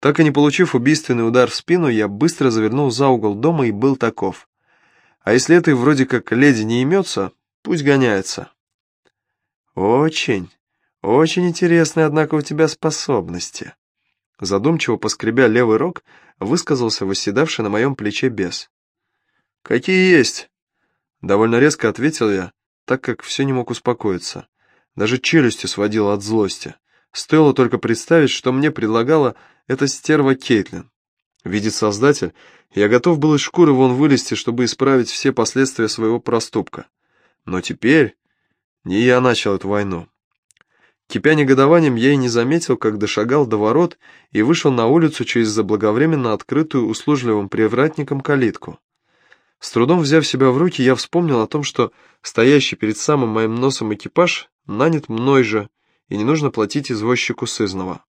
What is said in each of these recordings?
Так и не получив убийственный удар в спину, я быстро завернул за угол дома и был таков. А если этой вроде как леди не имется, пусть гоняется. Очень, очень интересные, однако, у тебя способности. Задумчиво поскребя левый рог, высказался восседавший на моем плече бес. «Какие есть?» Довольно резко ответил я, так как все не мог успокоиться. Даже челюсти сводило от злости. Стоило только представить, что мне предлагала эта стерва Кейтлин. Видит Создатель, я готов был из шкуры вон вылезти, чтобы исправить все последствия своего проступка. Но теперь не я начал эту войну. Кипя негодованием, я и не заметил, как дошагал до ворот и вышел на улицу через заблаговременно открытую услужливым привратником калитку. С трудом взяв себя в руки, я вспомнил о том, что стоящий перед самым моим носом экипаж нанят мной же, и не нужно платить извозчику сызного.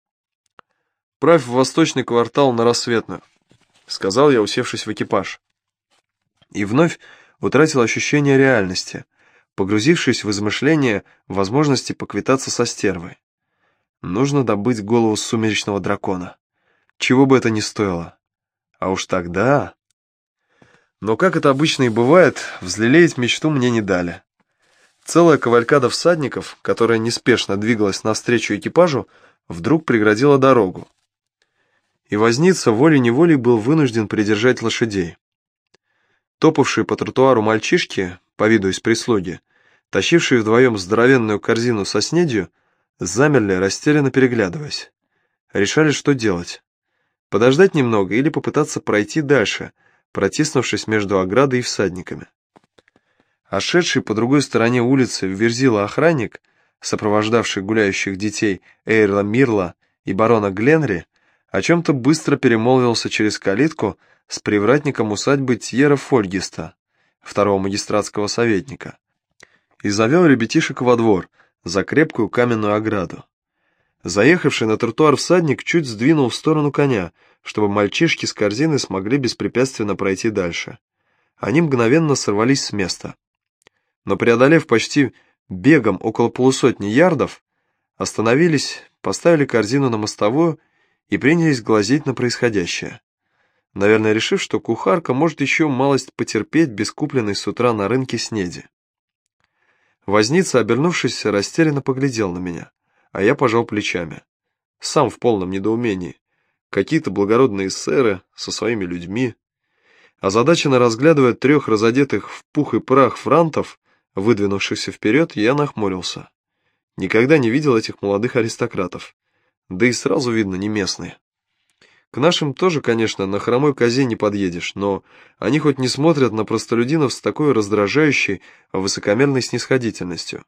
«Правь в восточный квартал на рассветную», — сказал я, усевшись в экипаж. И вновь утратил ощущение реальности — погрузившись в измышления возможности поквитаться со стервой. Нужно добыть голову сумеречного дракона. Чего бы это ни стоило. А уж тогда... Но, как это обычно и бывает, взлелеять мечту мне не дали. Целая кавалькада всадников, которая неспешно двигалась навстречу экипажу, вдруг преградила дорогу. И возница волей-неволей был вынужден придержать лошадей. Топавшие по тротуару мальчишки, по виду из прислуги, тащившие вдвоем здоровенную корзину со снедью, замерли, растерянно переглядываясь. Решали, что делать. Подождать немного или попытаться пройти дальше, протиснувшись между оградой и всадниками. А шедший по другой стороне улицы верзила охранник, сопровождавший гуляющих детей Эйрла Мирла и барона Гленри, о чем-то быстро перемолвился через калитку с привратником усадьбы Тьера Фольгиста, второго магистратского советника и завел ребятишек во двор, за крепкую каменную ограду. Заехавший на тротуар всадник чуть сдвинул в сторону коня, чтобы мальчишки с корзины смогли беспрепятственно пройти дальше. Они мгновенно сорвались с места. Но преодолев почти бегом около полусотни ярдов, остановились, поставили корзину на мостовую и принялись глазеть на происходящее. Наверное, решив, что кухарка может еще малость потерпеть без купленной с утра на рынке снеди. Возница, обернувшись, растерянно поглядел на меня, а я пожал плечами. Сам в полном недоумении. Какие-то благородные сэры со своими людьми. Озадаченно разглядывая трех разодетых в пух и прах франтов, выдвинувшихся вперед, я нахмурился. Никогда не видел этих молодых аристократов. Да и сразу видно, не местные. К нашим тоже, конечно, на хромой козе не подъедешь, но они хоть не смотрят на простолюдинов с такой раздражающей, высокомерной снисходительностью.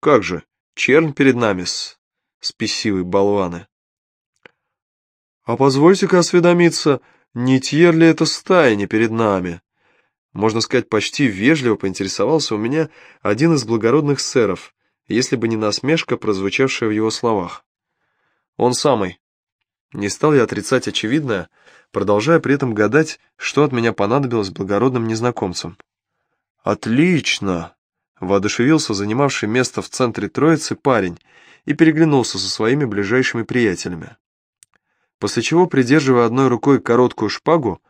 Как же, чернь перед нами с... спесивые болваны. А позвольте-ка осведомиться, не тьер ли это стая перед нами? Можно сказать, почти вежливо поинтересовался у меня один из благородных сэров, если бы не насмешка, прозвучавшая в его словах. Он самый, не стал я отрицать очевидное, продолжая при этом гадать, что от меня понадобилось благородным незнакомцам. «Отлично!» — воодушевился занимавший место в центре троицы парень и переглянулся со своими ближайшими приятелями. После чего, придерживая одной рукой короткую шпагу,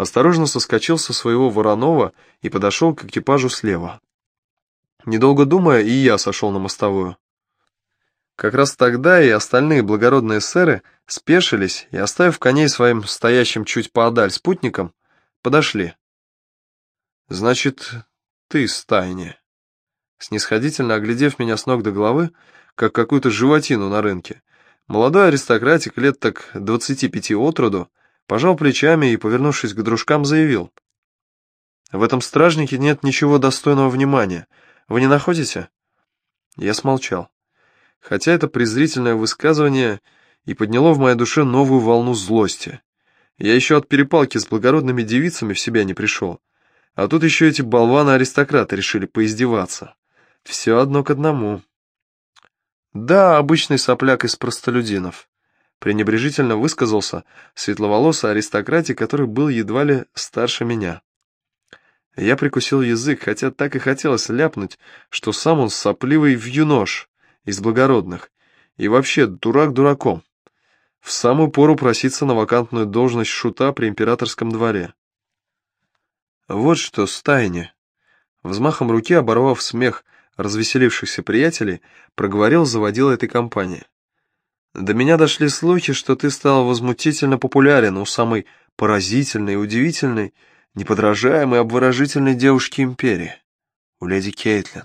осторожно соскочил со своего вороного и подошел к экипажу слева. Недолго думая, и я сошел на мостовую. Как раз тогда и остальные благородные сэры спешились и, оставив коней своим стоящим чуть поодаль спутникам, подошли. «Значит, ты стайне?» Снисходительно оглядев меня с ног до головы, как какую-то животину на рынке, молодой аристократик лет так двадцати пяти от роду пожал плечами и, повернувшись к дружкам, заявил. «В этом стражнике нет ничего достойного внимания. Вы не находите?» Я смолчал хотя это презрительное высказывание и подняло в моей душе новую волну злости. Я еще от перепалки с благородными девицами в себя не пришел, а тут еще эти болваны-аристократы решили поиздеваться. Все одно к одному. Да, обычный сопляк из простолюдинов. Пренебрежительно высказался светловолосый аристократик, который был едва ли старше меня. Я прикусил язык, хотя так и хотелось ляпнуть, что сам он сопливый вьюнош из благородных. И вообще, дурак дураком. В самую пору проситься на вакантную должность шута при императорском дворе. Вот что, стайни. Взмахом руки, оборвав смех развеселившихся приятелей, проговорил заводил этой компании. До меня дошли слухи, что ты стал возмутительно популярен у самой поразительной, удивительной, неподражаемой, обворожительной девушки империи, у леди Кейтлин.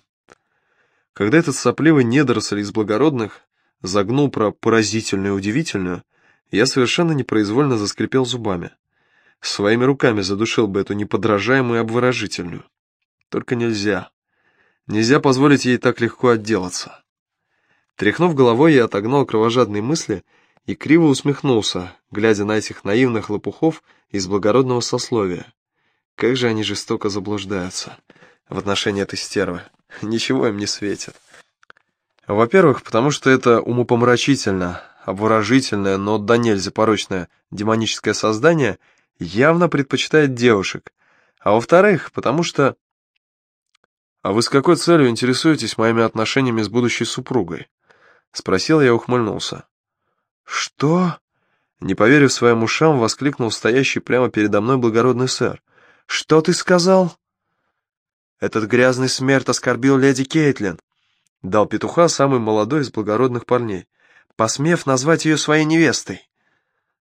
Когда этот сопливый недоросль из благородных загнул про поразительную и удивительную, я совершенно непроизвольно заскрипел зубами. Своими руками задушил бы эту неподражаемую и обворожительную. Только нельзя. Нельзя позволить ей так легко отделаться. Тряхнув головой, я отогнал кровожадные мысли и криво усмехнулся, глядя на этих наивных лопухов из благородного сословия. Как же они жестоко заблуждаются в отношении этой стервы. Ничего им не светит. Во-первых, потому что это умопомрачительно, обворожительное, но до нельзя порочное демоническое создание явно предпочитает девушек. А во-вторых, потому что... «А вы с какой целью интересуетесь моими отношениями с будущей супругой?» Спросил я ухмыльнулся. «Что?» Не поверив своим ушам, воскликнул стоящий прямо передо мной благородный сэр. «Что ты сказал?» «Этот грязный смерть оскорбил леди Кейтлин», — дал петуха самый молодой из благородных парней, посмев назвать ее своей невестой.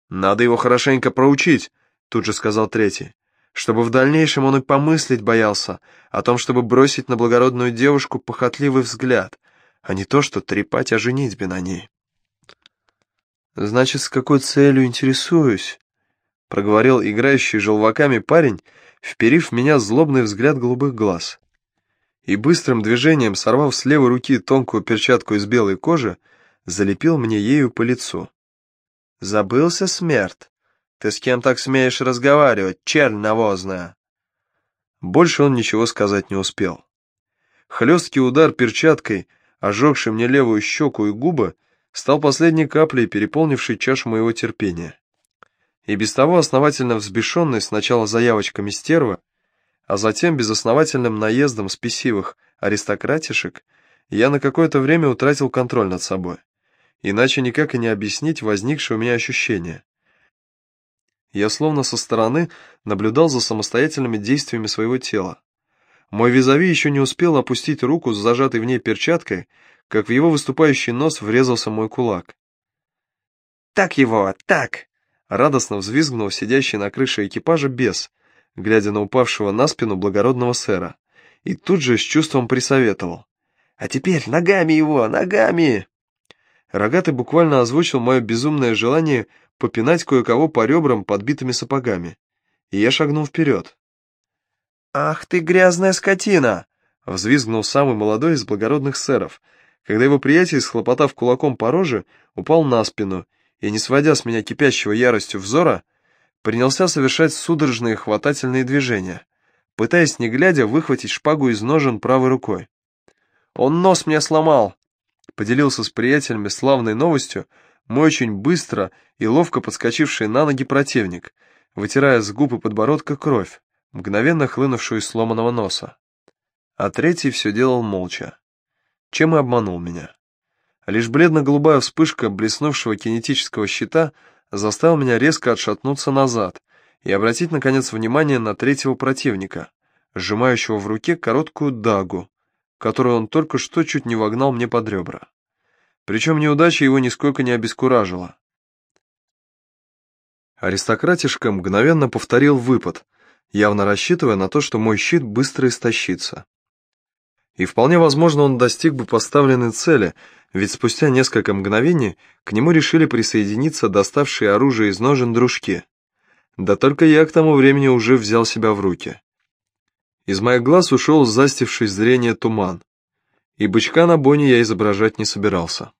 «Надо его хорошенько проучить», — тут же сказал третий, «чтобы в дальнейшем он и помыслить боялся о том, чтобы бросить на благородную девушку похотливый взгляд, а не то, что трепать о женитьбе на ней». «Значит, с какой целью интересуюсь?» — проговорил играющий желваками парень, вперив в меня злобный взгляд голубых глаз. И быстрым движением, сорвав с левой руки тонкую перчатку из белой кожи, залепил мне ею по лицу. «Забылся, смерть? Ты с кем так смеешь разговаривать, чернь навозная?» Больше он ничего сказать не успел. Хлесткий удар перчаткой, ожегший мне левую щеку и губы, стал последней каплей, переполнившей чашу моего терпения и без того основательно взбешенный сначала заявочками стерва, а затем безосновательным наездом спесивых аристократишек, я на какое-то время утратил контроль над собой. Иначе никак и не объяснить возникшее у меня ощущение. Я словно со стороны наблюдал за самостоятельными действиями своего тела. Мой визави еще не успел опустить руку с зажатой в ней перчаткой, как в его выступающий нос врезался мой кулак. «Так его, так!» радостно взвизгнул сидящий на крыше экипажа бес, глядя на упавшего на спину благородного сэра, и тут же с чувством присоветовал. «А теперь ногами его, ногами!» Рогатый буквально озвучил мое безумное желание попинать кое-кого по ребрам подбитыми сапогами, и я шагнул вперед. «Ах ты грязная скотина!» — взвизгнул самый молодой из благородных сэров, когда его приятель, схлопотав кулаком по роже, упал на спину и, не сводя с меня кипящего яростью взора, принялся совершать судорожные хватательные движения, пытаясь, не глядя, выхватить шпагу из ножен правой рукой. «Он нос мне сломал!» Поделился с приятелями славной новостью мой очень быстро и ловко подскочивший на ноги противник, вытирая с губ и подбородка кровь, мгновенно хлынувшую из сломанного носа. А третий все делал молча. Чем и обманул меня. Лишь бледно-голубая вспышка блеснувшего кинетического щита заставила меня резко отшатнуться назад и обратить, наконец, внимание на третьего противника, сжимающего в руке короткую дагу, которую он только что чуть не вогнал мне под ребра. Причем неудача его нисколько не обескуражила. Аристократишка мгновенно повторил выпад, явно рассчитывая на то, что мой щит быстро истощится. И вполне возможно, он достиг бы поставленной цели, ведь спустя несколько мгновений к нему решили присоединиться доставшие оружие из ножен дружки. Да только я к тому времени уже взял себя в руки. Из моих глаз ушел застивший зрение туман, и бычка на боне я изображать не собирался.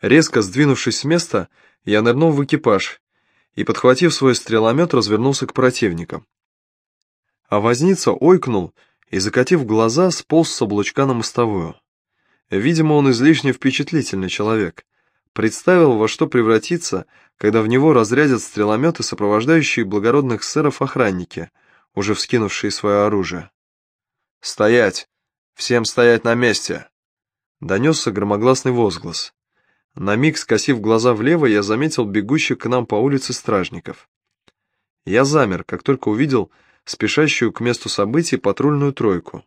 Резко сдвинувшись с места, я нырнул в экипаж и, подхватив свой стреломет, развернулся к противникам. А возница ойкнул и, закатив глаза, сполз с облучка на мостовую. Видимо, он излишне впечатлительный человек. Представил, во что превратится, когда в него разрядят стрелометы, сопровождающие благородных сэров охранники, уже вскинувшие свое оружие. «Стоять! Всем стоять на месте!» Донесся громогласный возглас. На миг, скосив глаза влево, я заметил бегущих к нам по улице стражников. Я замер, как только увидел спешащую к месту событий патрульную тройку.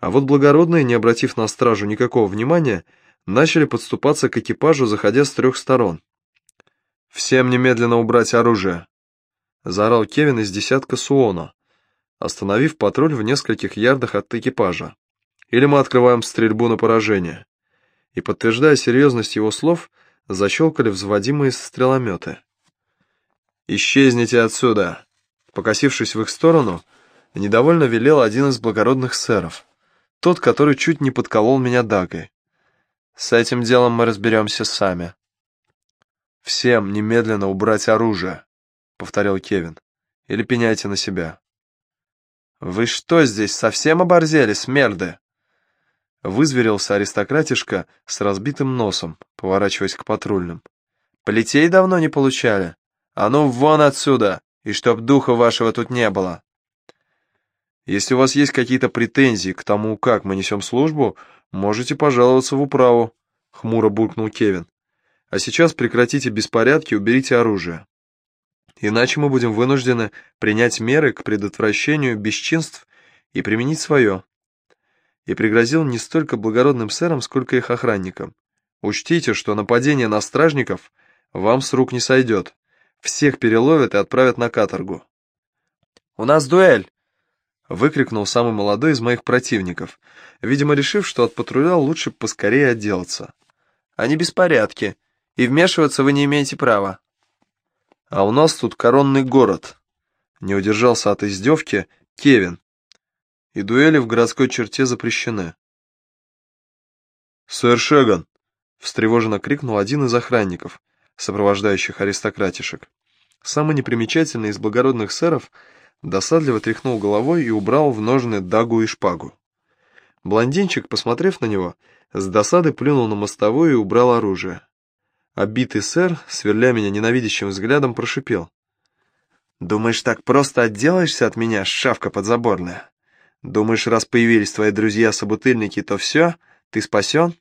А вот благородные, не обратив на стражу никакого внимания, начали подступаться к экипажу, заходя с трех сторон. «Всем немедленно убрать оружие!» — заорал Кевин из десятка Суона, остановив патруль в нескольких ярдах от экипажа. «Или мы открываем стрельбу на поражение». И, подтверждая серьезность его слов, защелкали взводимые стрелометы. «Исчезните отсюда!» Покосившись в их сторону, недовольно велел один из благородных сэров, тот, который чуть не подколол меня дагой. «С этим делом мы разберемся сами». «Всем немедленно убрать оружие», — повторил Кевин, — «или пеняйте на себя». «Вы что здесь, совсем оборзели, смерды?» Вызверился аристократишка с разбитым носом, поворачиваясь к патрульным. «Полетей давно не получали? А ну вон отсюда, и чтоб духа вашего тут не было!» «Если у вас есть какие-то претензии к тому, как мы несем службу, можете пожаловаться в управу», — хмуро буркнул Кевин. «А сейчас прекратите беспорядки уберите оружие. Иначе мы будем вынуждены принять меры к предотвращению бесчинств и применить свое» и пригрозил не столько благородным сэрам, сколько их охранникам. Учтите, что нападение на стражников вам с рук не сойдет. Всех переловят и отправят на каторгу. «У нас дуэль!» — выкрикнул самый молодой из моих противников, видимо, решив, что от патруля лучше поскорее отделаться. «Они беспорядки, и вмешиваться вы не имеете права». «А у нас тут коронный город», — не удержался от издевки Кевин, и дуэли в городской черте запрещены. «Сэр Шеган!» — встревоженно крикнул один из охранников, сопровождающих аристократишек. Самый непримечательный из благородных сэров досадливо тряхнул головой и убрал в ножны дагу и шпагу. Блондинчик, посмотрев на него, с досады плюнул на мостовую и убрал оружие. Обитый сэр, сверля меня ненавидящим взглядом, прошипел. «Думаешь, так просто отделаешься от меня, шавка подзаборная? Думаешь, раз появились твои друзья-собутыльники, то все, ты спасен?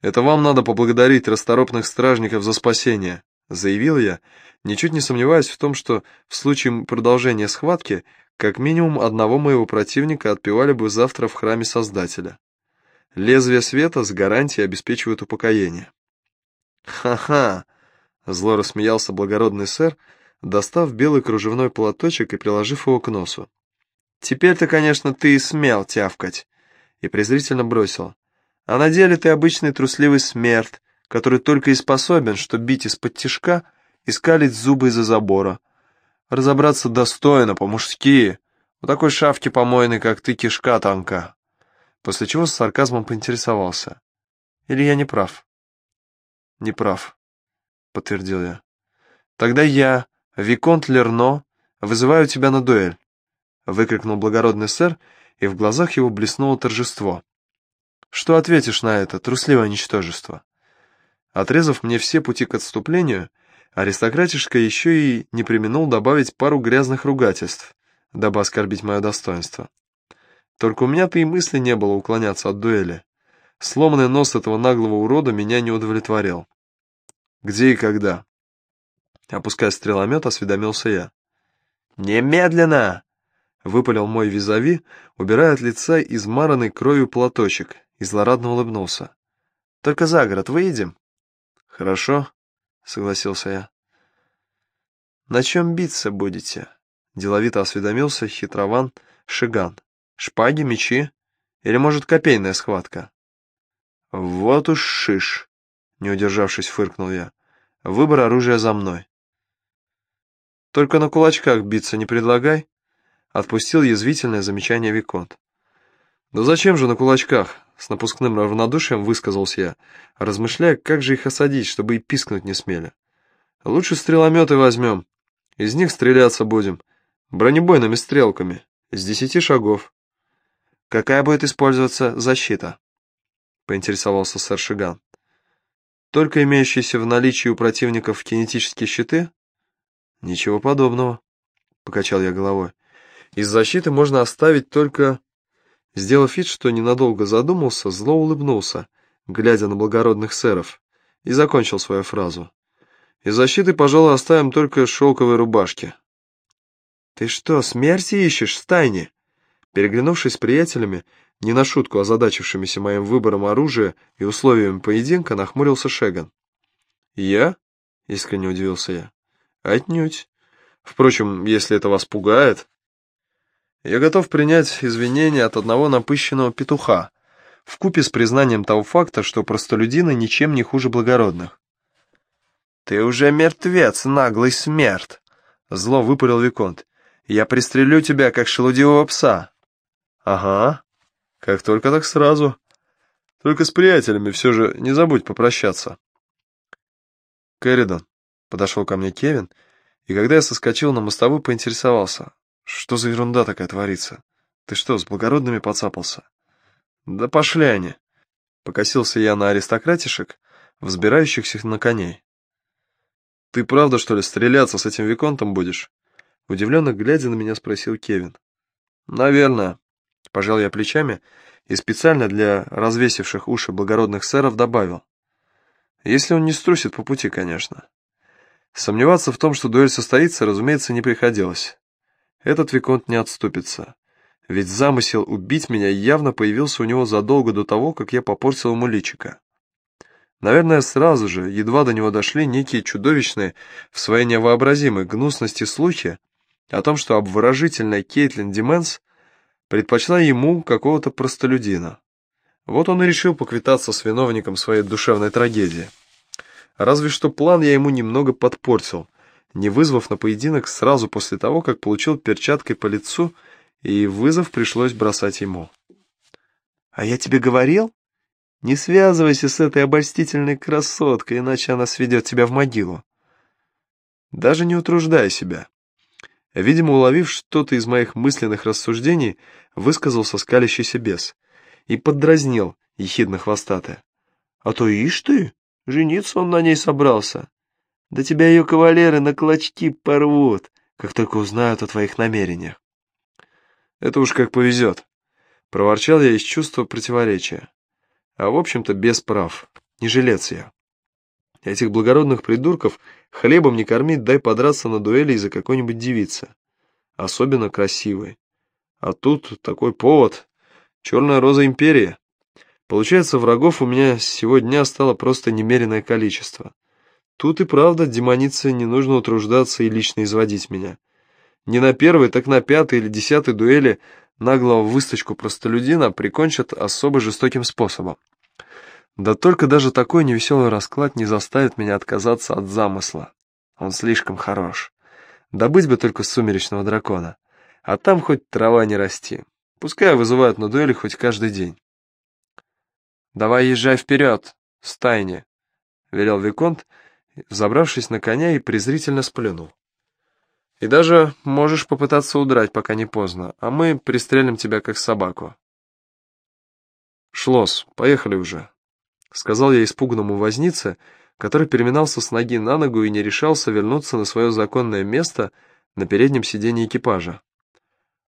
Это вам надо поблагодарить расторопных стражников за спасение, заявил я, ничуть не сомневаясь в том, что в случае продолжения схватки как минимум одного моего противника отпевали бы завтра в храме Создателя. Лезвие света с гарантией обеспечивают упокоение. «Ха-ха!» — зло рассмеялся благородный сэр, достав белый кружевной платочек и приложив его к носу. Теперь-то, конечно, ты и смел тявкать. И презрительно бросил. А на деле ты обычный трусливый смерть, который только и способен, что бить из-под тишка и скалить зубы из-за забора. Разобраться достойно, по-мужски. У такой шавки помойной, как ты, кишка танка. После чего с сарказмом поинтересовался. Или я не прав? Не прав, подтвердил я. Тогда я, Виконт Лерно, вызываю тебя на дуэль выкрикнул благородный сэр, и в глазах его блеснуло торжество. «Что ответишь на это, трусливое ничтожество?» Отрезав мне все пути к отступлению, аристократишка еще и не применул добавить пару грязных ругательств, дабы оскорбить мое достоинство. Только у меня-то и мысли не было уклоняться от дуэли. Сломанный нос этого наглого урода меня не удовлетворял. «Где и когда?» Опуская стреломет, осведомился я. «Немедленно!» Выпалил мой визави, убирая от лица измаранный кровью платочек, и злорадно улыбнулся. «Только за город выйдем?» «Хорошо», — согласился я. «На чем биться будете?» — деловито осведомился хитрован Шиган. «Шпаги, мечи? Или, может, копейная схватка?» «Вот уж шиш!» — не удержавшись, фыркнул я. «Выбор оружия за мной». «Только на кулачках биться не предлагай», Отпустил язвительное замечание Виконт. «Да зачем же на кулачках?» С напускным равнодушием высказался я, размышляя, как же их осадить, чтобы и пискнуть не смели. «Лучше стрелометы возьмем. Из них стреляться будем. Бронебойными стрелками. С десяти шагов». «Какая будет использоваться защита?» поинтересовался сэр Шиган. «Только имеющиеся в наличии у противников кинетические щиты?» «Ничего подобного», — покачал я головой. Из защиты можно оставить только... Сделав вид, что ненадолго задумался, зло улыбнулся, глядя на благородных сэров, и закончил свою фразу. Из защиты, пожалуй, оставим только шелковые рубашки. «Ты что, смерти ищешь в стайне?» Переглянувшись с приятелями, не на шутку озадачившимися моим выбором оружия и условиями поединка, нахмурился Шеган. «Я?» — искренне удивился я. «Отнюдь. Впрочем, если это вас пугает...» Я готов принять извинения от одного напыщенного петуха, вкупе с признанием того факта, что простолюдины ничем не хуже благородных. «Ты уже мертвец, наглый смерть!» — зло выпалил Виконт. «Я пристрелю тебя, как шелудивого пса!» «Ага, как только так сразу. Только с приятелями все же не забудь попрощаться». «Кэрридон», — подошел ко мне Кевин, и когда я соскочил на мостовую, поинтересовался. «Что за ерунда такая творится? Ты что, с благородными поцапался?» «Да пошли они!» — покосился я на аристократишек, взбирающихся на коней. «Ты правда, что ли, стреляться с этим Виконтом будешь?» Удивленно глядя на меня, спросил Кевин. «Наверное», — пожал я плечами и специально для развесивших уши благородных сэров добавил. «Если он не струсит по пути, конечно». Сомневаться в том, что дуэль состоится, разумеется, не приходилось. Этот Виконт не отступится. Ведь замысел убить меня явно появился у него задолго до того, как я попортил ему личико. Наверное, сразу же, едва до него дошли некие чудовищные, в своей невообразимой гнусности слухи о том, что обворожительная Кейтлин Дименс предпочла ему какого-то простолюдина. Вот он и решил поквитаться с виновником своей душевной трагедии. Разве что план я ему немного подпортил, не вызвав на поединок сразу после того, как получил перчаткой по лицу, и вызов пришлось бросать ему. «А я тебе говорил?» Не связывайся с этой обольстительной красоткой, иначе она сведет тебя в могилу. Даже не утруждай себя. Видимо, уловив что-то из моих мысленных рассуждений, высказался скалящийся бес и поддразнил ехидно хвостатая. А то ишь ты, жениться он на ней собрался. Да тебя ее кавалеры на клочки порвут, как только узнают о твоих намерениях. Это уж как повезет. Проворчал я из чувства противоречия. А в общем-то без прав. Не жилец я. Этих благородных придурков хлебом не кормить, дай подраться на дуэли из-за какой-нибудь девицы. Особенно красивой. А тут такой повод. Черная роза империи. Получается, врагов у меня с сего дня стало просто немеренное количество. Тут и правда демонице не нужно утруждаться и лично изводить меня. Не на первой, так на пятой или десятой дуэли наглого высточку простолюдина прикончат особо жестоким способом. Да только даже такой невеселый расклад не заставит меня отказаться от замысла. Он слишком хорош. Добыть бы только сумеречного дракона. А там хоть трава не расти. Пускай вызывают на дуэли хоть каждый день. «Давай езжай вперед, стайне», — велел Виконт, забравшись на коня и презрительно сплюнул. И даже можешь попытаться удрать, пока не поздно, а мы пристрелим тебя как собаку. Шлос, поехали уже, сказал я испуганному вознице, который переминался с ноги на ногу и не решался вернуться на свое законное место на переднем сиденье экипажа.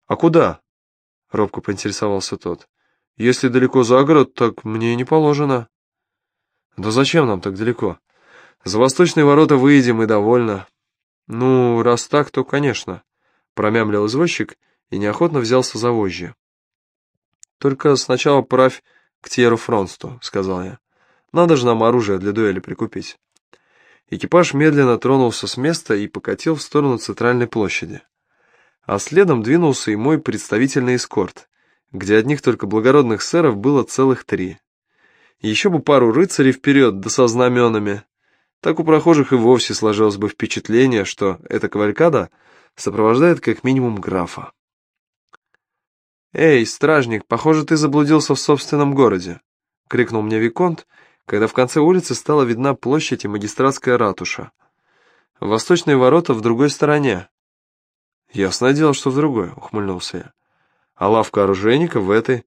«А куда?» — робко поинтересовался тот. «Если далеко за город, так мне и не положено». «Да зачем нам так далеко? За восточные ворота выйдем и довольно. «Ну, раз так, то, конечно», — промямлил извозчик и неохотно взялся за вожжи. «Только сначала правь к Тьеру Фронсту», — сказал я. «Надо же нам оружие для дуэли прикупить». Экипаж медленно тронулся с места и покатил в сторону центральной площади. А следом двинулся и мой представительный эскорт, где одних только благородных сэров было целых три. Еще бы пару рыцарей вперед, да со знаменами, так у прохожих и вовсе сложилось бы впечатление, что эта кавалькада сопровождает как минимум графа. «Эй, стражник, похоже, ты заблудился в собственном городе», — крикнул мне Виконт, когда в конце улицы стала видна площадь и магистратская ратуша. «Восточные ворота в другой стороне». «Ясное дело, что в другой», — ухмыльнулся я. «А лавка оружейника в этой.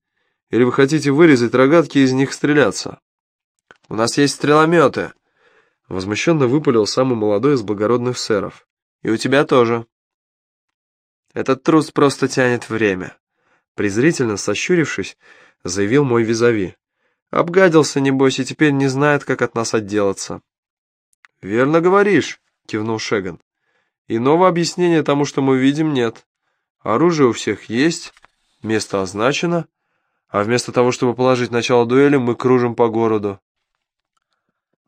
Или вы хотите вырезать рогатки и из них стреляться?» «У нас есть стрелометы», Возмущенно выпалил самый молодой из благородных сэров. «И у тебя тоже». «Этот трус просто тянет время», презрительно сощурившись, заявил мой визави. Обгадился, небось, и теперь не знает, как от нас отделаться. «Верно говоришь», — кивнул Шеган. «Иного объяснения тому, что мы видим, нет. Оружие у всех есть, место означено, а вместо того, чтобы положить начало дуэли, мы кружим по городу».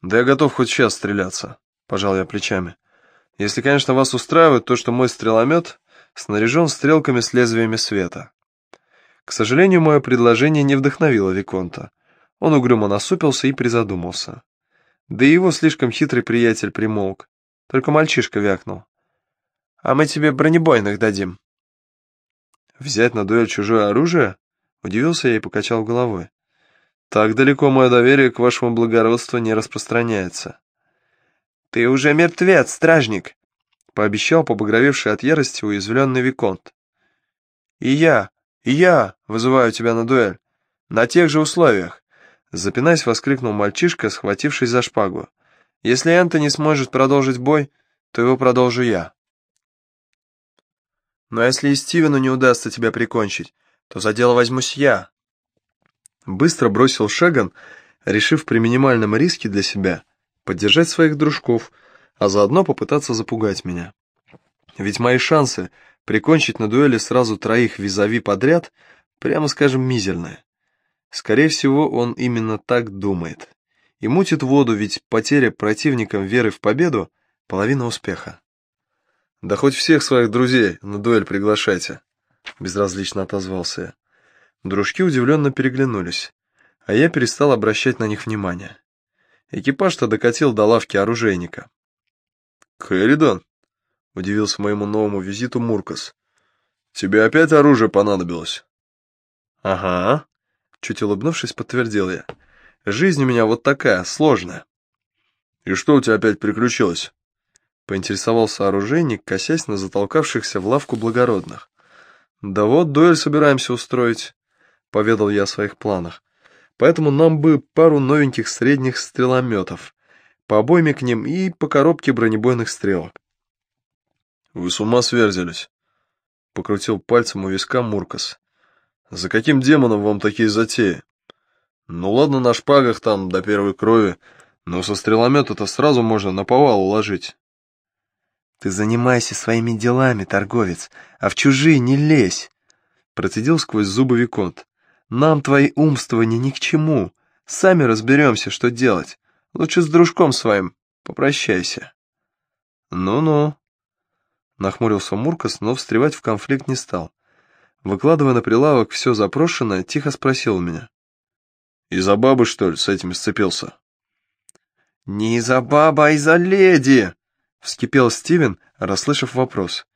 «Да я готов хоть сейчас стреляться», — пожал я плечами. «Если, конечно, вас устраивает то, что мой стреломет снаряжен стрелками с лезвиями света». К сожалению, мое предложение не вдохновило Виконта. Он угрюмо насупился и призадумался. Да и его слишком хитрый приятель примолк. Только мальчишка вякнул. «А мы тебе бронебойных дадим». «Взять на дуэль чужое оружие?» Удивился я и покачал головой. «Так далеко мое доверие к вашему благородству не распространяется». «Ты уже мертвец, стражник!» — пообещал побагровевший от ярости уязвленный Виконт. «И я, и я вызываю тебя на дуэль. На тех же условиях. Запинаясь, воскликнул мальчишка, схватившись за шпагу. «Если Энтони сможет продолжить бой, то его продолжу я». «Но если и Стивену не удастся тебя прикончить, то за дело возьмусь я». Быстро бросил Шаган, решив при минимальном риске для себя поддержать своих дружков, а заодно попытаться запугать меня. Ведь мои шансы прикончить на дуэли сразу троих визави подряд, прямо скажем, мизерные. Скорее всего, он именно так думает. И мутит воду, ведь потеря противникам веры в победу — половина успеха. «Да хоть всех своих друзей на дуэль приглашайте», — безразлично отозвался я. Дружки удивленно переглянулись, а я перестал обращать на них внимание. Экипаж-то докатил до лавки оружейника. «Кэрридон», — удивился моему новому визиту Муркас, — «тебе опять оружие понадобилось?» «Ага», Чуть улыбнувшись, подтвердил я. «Жизнь у меня вот такая, сложная». «И что у тебя опять приключилось?» Поинтересовался оружейник, косясь на затолкавшихся в лавку благородных. «Да вот, дуэль собираемся устроить», — поведал я о своих планах. «Поэтому нам бы пару новеньких средних стрелометов, по обойме к ним и по коробке бронебойных стрелок». «Вы с ума сверзились?» — покрутил пальцем у виска Муркас. За каким демоном вам такие затеи? Ну ладно, на шпагах там до первой крови, но со стреломета-то сразу можно на повал уложить. Ты занимайся своими делами, торговец, а в чужие не лезь, процедил сквозь зубы Виконт. Нам твои умствования ни к чему. Сами разберемся, что делать. Лучше с дружком своим попрощайся. Ну-ну. Нахмурился Муркас, но встревать в конфликт не стал. Выкладывая на прилавок все запрошенное, тихо спросил меня. «Из-за бабы, что ли, с этим сцепился?» «Не из-за бабы, а из-за леди!» — вскипел Стивен, расслышав вопрос.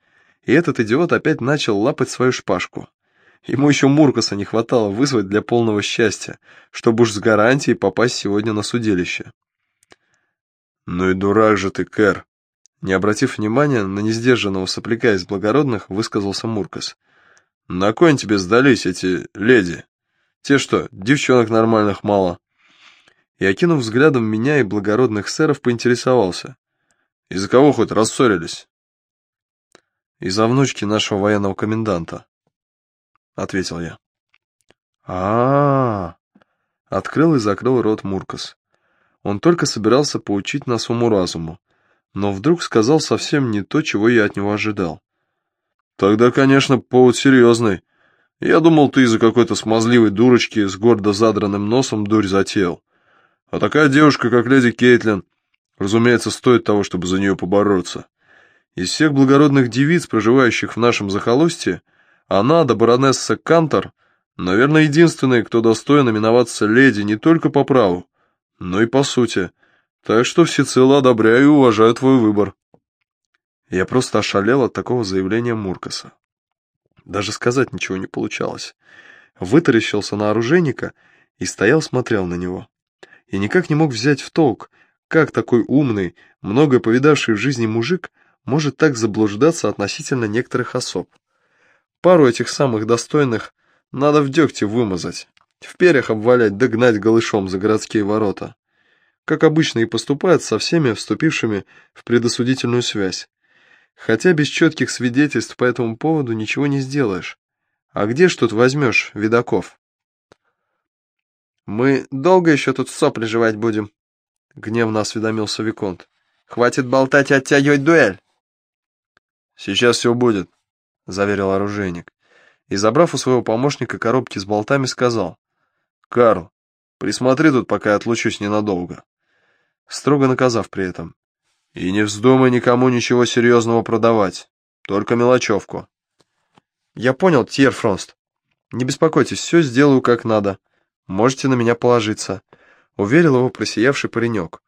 И этот идиот опять начал лапать свою шпажку. Ему еще Муркаса не хватало вызвать для полного счастья, чтобы уж с гарантией попасть сегодня на судилище. «Ну и дурак же ты, Кэр!» Не обратив внимания на несдержанного сопляка из благородных, высказался Муркас — на кой тебе сдались эти леди? Те что, девчонок нормальных мало?» И, окинув взглядом меня и благородных сэров, поинтересовался. «Из-за кого хоть рассорились?» «Из-за внучки нашего военного коменданта», — ответил я. а, -а, Открыл и закрыл рот Муркас. Он только собирался поучить нас уму-разуму, но вдруг сказал совсем не то, чего я от него ожидал. Тогда, конечно, повод серьезный. Я думал, ты из-за какой-то смазливой дурочки с гордо задранным носом дурь затеял. А такая девушка, как леди Кейтлин, разумеется, стоит того, чтобы за нее побороться. Из всех благородных девиц, проживающих в нашем захолустье, она, да баронесса Кантор, наверное, единственная, кто достоин именоваться леди не только по праву, но и по сути. Так что всецело одобряю и уважаю твой выбор. Я просто ошалел от такого заявления Муркаса. Даже сказать ничего не получалось. Вытаращился на оружейника и стоял смотрел на него. И никак не мог взять в толк, как такой умный, многое повидавший в жизни мужик может так заблуждаться относительно некоторых особ. Пару этих самых достойных надо в дегте вымазать, в перьях обвалять да гнать голышом за городские ворота. Как обычно и поступают со всеми вступившими в предосудительную связь. Хотя без четких свидетельств по этому поводу ничего не сделаешь. А где ж тут возьмешь видаков? Мы долго еще тут сопли жевать будем?» Гневно осведомился Виконт. «Хватит болтать и оттягивать дуэль!» «Сейчас все будет», — заверил оружейник. И, забрав у своего помощника коробки с болтами, сказал. «Карл, присмотри тут, пока я отлучусь ненадолго». Строго наказав при этом. «И не вздумай никому ничего серьезного продавать, только мелочевку». «Я понял, Тьер Фронст. Не беспокойтесь, все сделаю как надо. Можете на меня положиться», — уверил его просиявший паренек.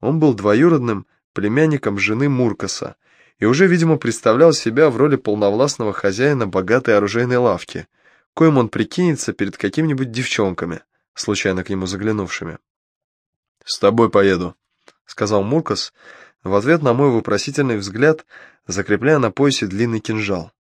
Он был двоюродным племянником жены Муркаса и уже, видимо, представлял себя в роли полновластного хозяина богатой оружейной лавки, коим он прикинется перед какими-нибудь девчонками, случайно к нему заглянувшими. «С тобой поеду», — сказал Муркас, в ответ на мой вопросительный взгляд, закрепляя на поясе длинный кинжал.